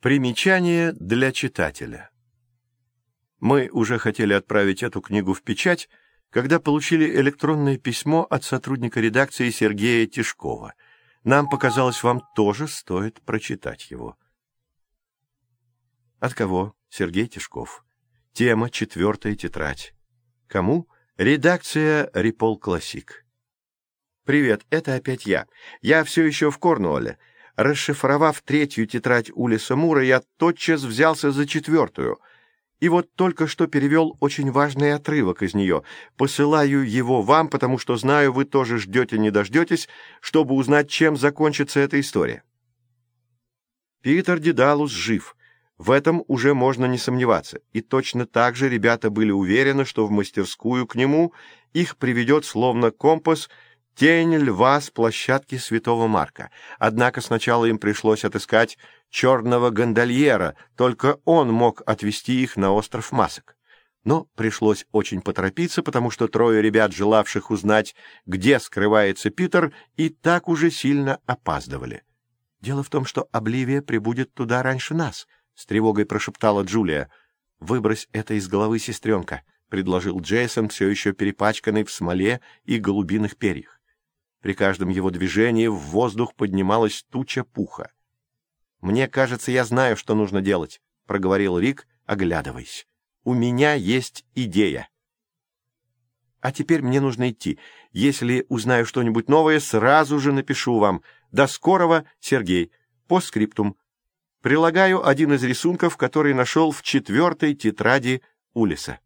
Примечание для читателя. Мы уже хотели отправить эту книгу в печать, когда получили электронное письмо от сотрудника редакции Сергея Тишкова. Нам показалось, вам тоже стоит прочитать его. От кого? Сергей Тишков. Тема «Четвертая тетрадь». Кому? Редакция «Репол Классик». Привет, это опять я. Я все еще в Корнуолле. Расшифровав третью тетрадь Улиса Мура, я тотчас взялся за четвертую. И вот только что перевел очень важный отрывок из нее. Посылаю его вам, потому что знаю, вы тоже ждете не дождетесь, чтобы узнать, чем закончится эта история. Питер Дедалус жив. В этом уже можно не сомневаться. И точно так же ребята были уверены, что в мастерскую к нему их приведет словно компас — тень льва с площадки Святого Марка. Однако сначала им пришлось отыскать черного гондольера, только он мог отвезти их на остров Масок. Но пришлось очень поторопиться, потому что трое ребят, желавших узнать, где скрывается Питер, и так уже сильно опаздывали. «Дело в том, что Обливия прибудет туда раньше нас», — с тревогой прошептала Джулия. «Выбрось это из головы, сестренка», — предложил Джейсон, все еще перепачканный в смоле и голубиных перьях. При каждом его движении в воздух поднималась туча пуха. «Мне кажется, я знаю, что нужно делать», — проговорил Рик, оглядываясь. «У меня есть идея». «А теперь мне нужно идти. Если узнаю что-нибудь новое, сразу же напишу вам. До скорого, Сергей. По скриптум. Прилагаю один из рисунков, который нашел в четвертой тетради Улиса».